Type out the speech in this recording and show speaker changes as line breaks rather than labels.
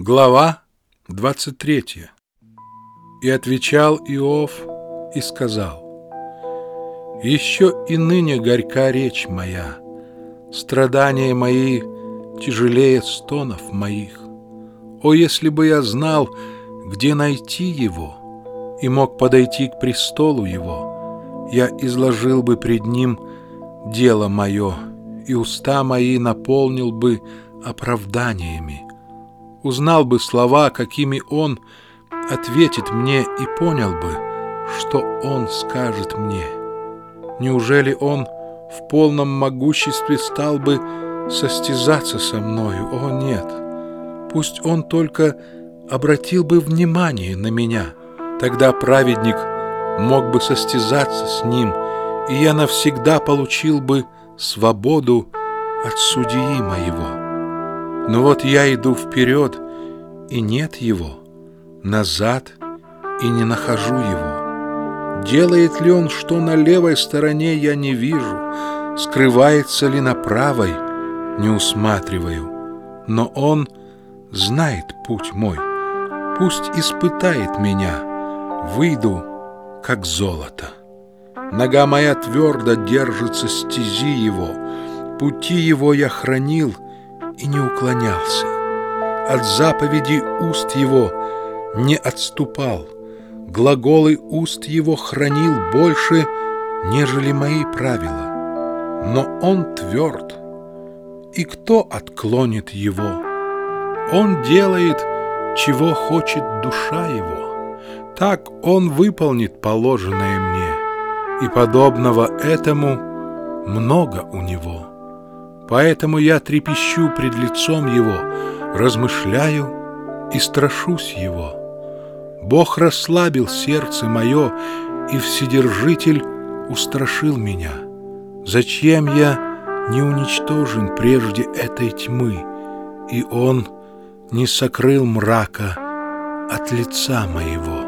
Глава 23 И отвечал Иов и сказал, «Еще и ныне горька речь моя, страдания мои тяжелее стонов моих. О, если бы я знал, где найти его, и мог подойти к престолу его, я изложил бы пред ним дело мое, и уста мои наполнил бы оправданиями, узнал бы слова, какими он ответит мне, и понял бы, что он скажет мне. Неужели он в полном могуществе стал бы состязаться со мною? О, нет! Пусть он только обратил бы внимание на меня. Тогда праведник мог бы состязаться с ним, и я навсегда получил бы свободу от судьи моего. Но вот я иду вперед, и нет его, назад, и не нахожу его. Делает ли он, что на левой стороне я не вижу, скрывается ли на правой, не усматриваю. Но он знает путь мой, пусть испытает меня, выйду, как золото. Нога моя твердо держится стези его, пути его я хранил — и не уклонялся. От заповеди уст его не отступал. Глаголы уст его хранил больше, нежели мои правила. Но он тверд, и кто отклонит его? Он делает, чего хочет душа его. Так он выполнит положенное мне, и подобного этому много у него. Поэтому я трепещу пред лицом Его, размышляю и страшусь Его. Бог расслабил сердце мое, и Вседержитель устрашил меня. Зачем я не уничтожен прежде этой тьмы, и Он не сокрыл мрака от лица моего?